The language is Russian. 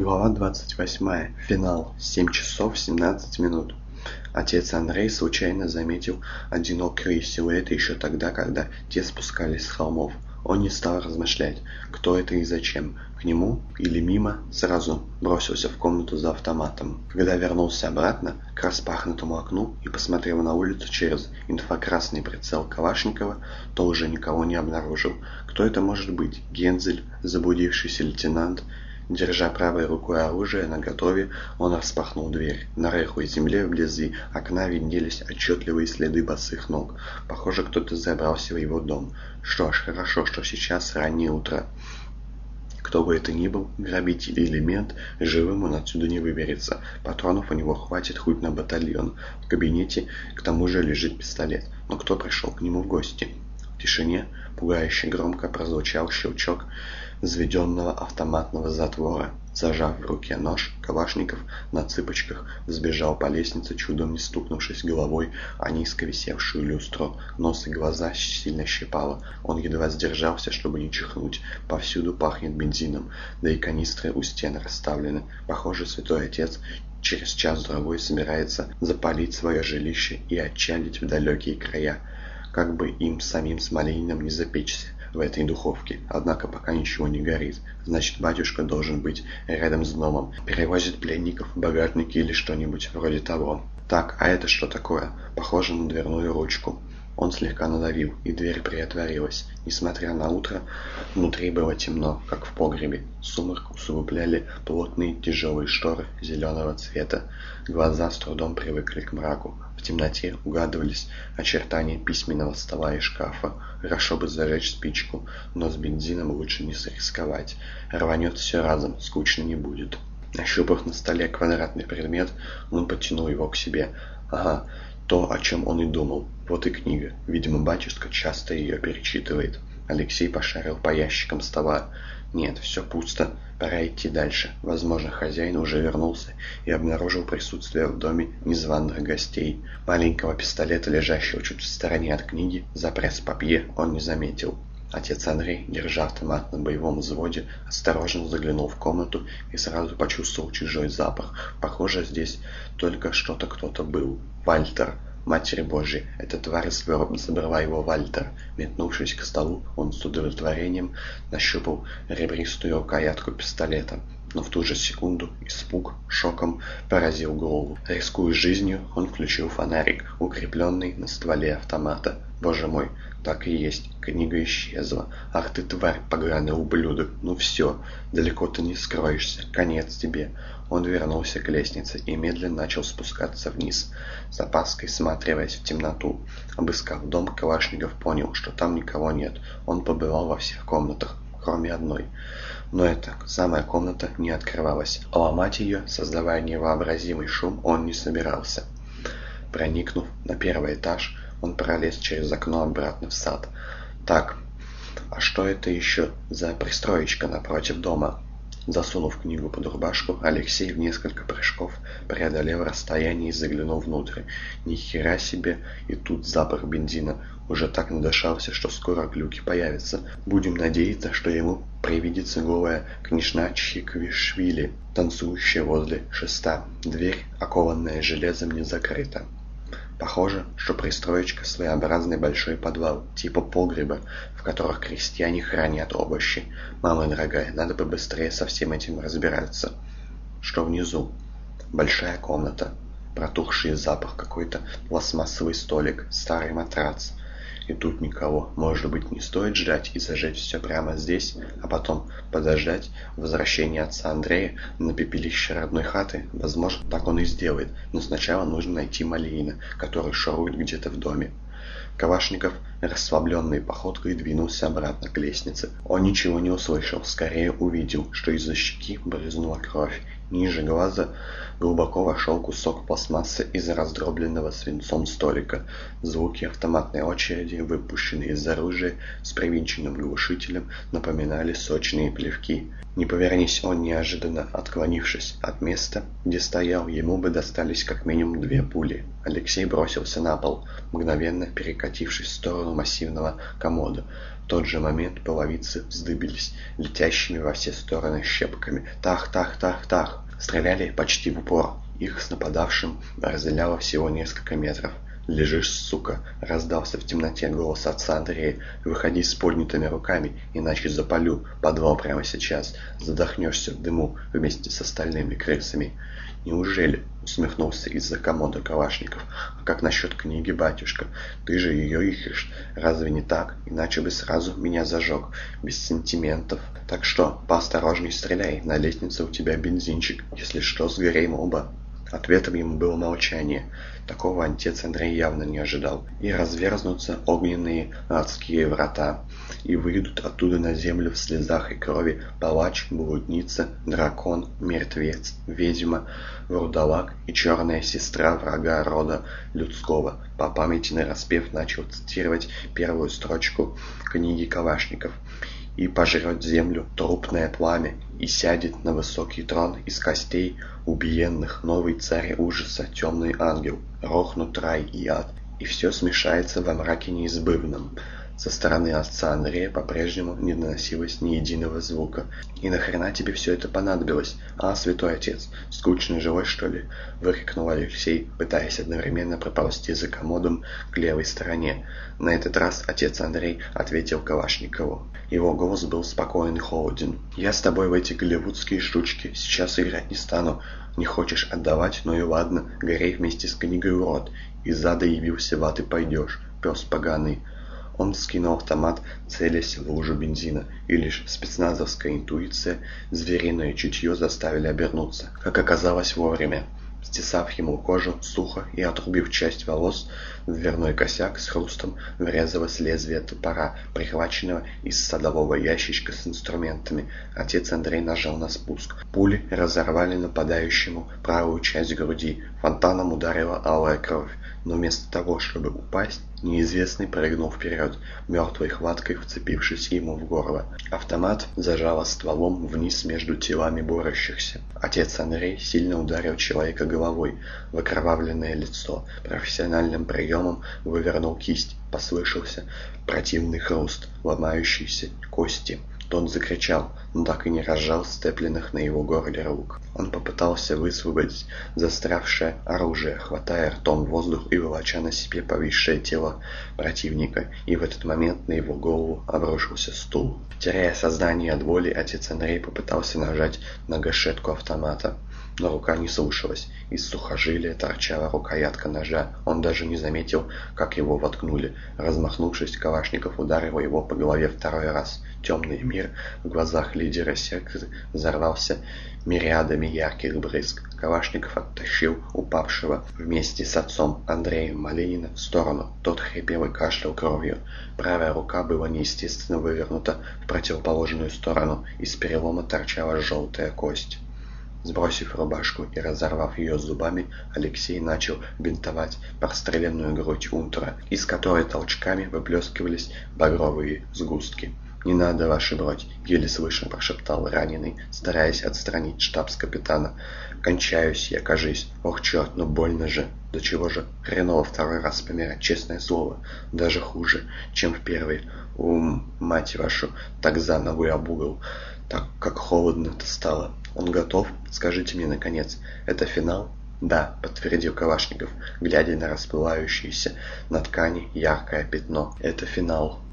Глава 28. Финал. 7 часов 17 минут. Отец Андрей случайно заметил одинокие силуэты еще тогда, когда те спускались с холмов. Он не стал размышлять, кто это и зачем, к нему или мимо, сразу бросился в комнату за автоматом. Когда вернулся обратно к распахнутому окну и посмотрел на улицу через инфракрасный прицел Калашникова, то уже никого не обнаружил. Кто это может быть? Гензель, заблудившийся лейтенант, Держа правой рукой оружие наготове, он распахнул дверь. На рыхлой земле вблизи окна виднелись отчетливые следы босых ног. Похоже, кто-то забрался в его дом. Что ж, хорошо, что сейчас раннее утро. Кто бы это ни был, грабитель или мент, живым он отсюда не выберется. Патронов у него хватит хоть на батальон. В кабинете к тому же лежит пистолет. Но кто пришел к нему в гости? В тишине пугающе громко прозвучал щелчок взведенного автоматного затвора. Зажав в руке нож, Калашников на цыпочках взбежал по лестнице, чудом не стукнувшись головой о низко висевшую люстру. Нос и глаза сильно щипало. Он едва сдержался, чтобы не чихнуть. Повсюду пахнет бензином, да и канистры у стен расставлены. Похоже, святой отец через час-другой собирается запалить свое жилище и отчалить в далекие края. Как бы им самим с Малининым не запечься в этой духовке. Однако пока ничего не горит. Значит, батюшка должен быть рядом с домом. Перевозит пленников, багажники или что-нибудь вроде того. Так, а это что такое? Похоже на дверную ручку. Он слегка надавил, и дверь приотворилась. Несмотря на утро, внутри было темно, как в погребе. Сумрак усугубляли плотные тяжелые шторы зеленого цвета. Глаза с трудом привыкли к мраку. В темноте угадывались очертания письменного стола и шкафа. Хорошо бы зажечь спичку, но с бензином лучше не рисковать. Рванет все разом, скучно не будет. Нащупав на столе квадратный предмет, он подтянул его к себе. Ага, то, о чем он и думал. Вот и книга. Видимо, батюшка часто ее перечитывает. Алексей пошарил по ящикам стола. Нет, все пусто. Пора идти дальше. Возможно, хозяин уже вернулся и обнаружил присутствие в доме незваных гостей. Маленького пистолета, лежащего чуть в стороне от книги, за пресс-папье он не заметил. Отец Андрей, держа автомат на боевом взводе, осторожно заглянул в комнату и сразу почувствовал чужой запах. Похоже, здесь только что-то кто-то был. Вальтер. Матери Божьей, эта тварь забрала его Вальтер. Метнувшись к столу, он с удовлетворением нащупал ребристую рукоятку пистолета. Но в ту же секунду испуг шоком поразил голову. Рискуя жизнью, он включил фонарик, укрепленный на стволе автомата. Боже мой, так и есть, книга исчезла. Ах ты тварь, поганый ублюдок, ну все, далеко ты не скроешься, конец тебе. Он вернулся к лестнице и медленно начал спускаться вниз, с опаской всматриваясь в темноту. Обыскав дом, Калашников понял, что там никого нет. Он побывал во всех комнатах, кроме одной. Но эта самая комната не открывалась. Ломать ее, создавая невообразимый шум, он не собирался. Проникнув на первый этаж, он пролез через окно обратно в сад. Так, а что это еще за пристроечка напротив дома? Засунув книгу под рубашку, Алексей в несколько прыжков преодолел расстояние и заглянул внутрь. Ни хера себе, и тут запах бензина. Уже так надышался, что скоро глюки появятся. Будем надеяться, что ему привидится голая княжна Чиквишвили, танцующая возле шеста. Дверь, окованная железом, не закрыта. Похоже, что пристроечка своеобразный большой подвал, типа погреба, в которых крестьяне хранят овощи. Мама дорогая, надо бы быстрее со всем этим разбираться. Что внизу? Большая комната, протухший запах, какой-то пластмассовый столик, старый матрац. И тут никого. Может быть, не стоит ждать и зажечь все прямо здесь, а потом подождать возвращения отца Андрея на пепелище родной хаты? Возможно, так он и сделает. Но сначала нужно найти Малиина, который шарует где-то в доме. Кавашников, расслабленной походкой, двинулся обратно к лестнице. Он ничего не услышал, скорее увидел, что из-за щеки брызнула кровь. Ниже глаза глубоко вошел кусок пластмассы из раздробленного свинцом столика. Звуки автоматной очереди, выпущенные из оружия с привинченным глушителем, напоминали сочные плевки. Не повернись он неожиданно, отклонившись от места, где стоял, ему бы достались как минимум две пули. Алексей бросился на пол, мгновенно перекатившись в сторону массивного комода. Тот же момент половицы вздыбились, летящими во все стороны щепками. «Тах, тах, тах, тах!» Стреляли почти в упор. Их с нападавшим разделяло всего несколько метров. «Лежишь, сука!» — раздался в темноте голос отца Андрея. «Выходи с поднятыми руками, иначе запалю подвал прямо сейчас. Задохнешься в дыму вместе с остальными крысами». «Неужели?» — усмехнулся из-за комода Калашников. «А как насчет книги, батюшка? Ты же ее ищешь. Разве не так? Иначе бы сразу меня зажег. Без сантиментов. Так что, поосторожней стреляй. На лестнице у тебя бензинчик. Если что, сгорим оба». Ответом ему было молчание. Такого отец Андрей явно не ожидал. И разверзнутся огненные адские врата, и выйдут оттуда на землю в слезах и крови палач, блудница, дракон, мертвец, ведьма, вурдалак и черная сестра врага рода людского. По памяти нараспев начал цитировать первую строчку книги Калашников и пожрет землю трупное пламя, и сядет на высокий трон из костей убиенных новый царь ужаса, темный ангел, рохнут рай и ад, и все смешается во мраке неизбывном. Со стороны отца Андрея по-прежнему не доносилось ни единого звука. «И нахрена тебе все это понадобилось? А, святой отец, скучно живой, что ли?» — выкрикнул Алексей, пытаясь одновременно проползти за комодом к левой стороне. На этот раз отец Андрей ответил Калашникову. Его голос был спокоен и холоден. «Я с тобой в эти голливудские штучки сейчас играть не стану. Не хочешь отдавать? Ну и ладно, горей вместе с книгой, урод. Из ада явился, в ад и пойдешь, пес поганый». Он вскинул автомат, целясь в лужу бензина, и лишь спецназовская интуиция, звериное чутье заставили обернуться, как оказалось вовремя. Стесав ему кожу сухо и отрубив часть волос, дверной косяк с хрустом врезалось лезвие топора, прихваченного из садового ящичка с инструментами. Отец Андрей нажал на спуск. Пули разорвали нападающему правую часть груди. Фонтаном ударила алая кровь. Но вместо того, чтобы упасть, неизвестный прыгнул вперед, мертвой хваткой вцепившись ему в горло. Автомат зажало стволом вниз между телами борющихся. Отец Андрей сильно ударил человека головой в окровавленное лицо. Профессиональным приемом вывернул кисть. Послышался противный хруст ломающейся кости. Тот закричал, но так и не разжал сцепленных на его горле рук. Он попытался высвободить застрявшее оружие, хватая ртом воздух и волоча на себе повисшее тело противника, и в этот момент на его голову обрушился стул. Теряя сознание от боли, отец Андрей попытался нажать на гашетку автомата но рука не слушалась. Из сухожилия торчала рукоятка ножа. Он даже не заметил, как его воткнули. Размахнувшись, Калашников ударил его по голове второй раз. Темный мир в глазах лидера секты взорвался мириадами ярких брызг. Калашников оттащил упавшего вместе с отцом Андреем Малинина в сторону. Тот хрипел и кашлял кровью. Правая рука была неестественно вывернута в противоположную сторону. Из перелома торчала желтая кость. Сбросив рубашку и разорвав ее зубами, Алексей начал бинтовать простреленную грудь Унтера, из которой толчками выплескивались багровые сгустки. «Не надо, ваша бродь!» — еле слышно прошептал раненый, стараясь отстранить штабс-капитана. «Кончаюсь я, кажись. Ох, черт, ну больно же! До чего же хреново второй раз помирать, честное слово. Даже хуже, чем в первый. Ум, мать вашу, так за ногу об угол. Так как холодно-то стало. Он готов? Скажите мне, наконец, это финал?» «Да», — подтвердил Калашников, глядя на расплывающееся на ткани яркое пятно. «Это финал».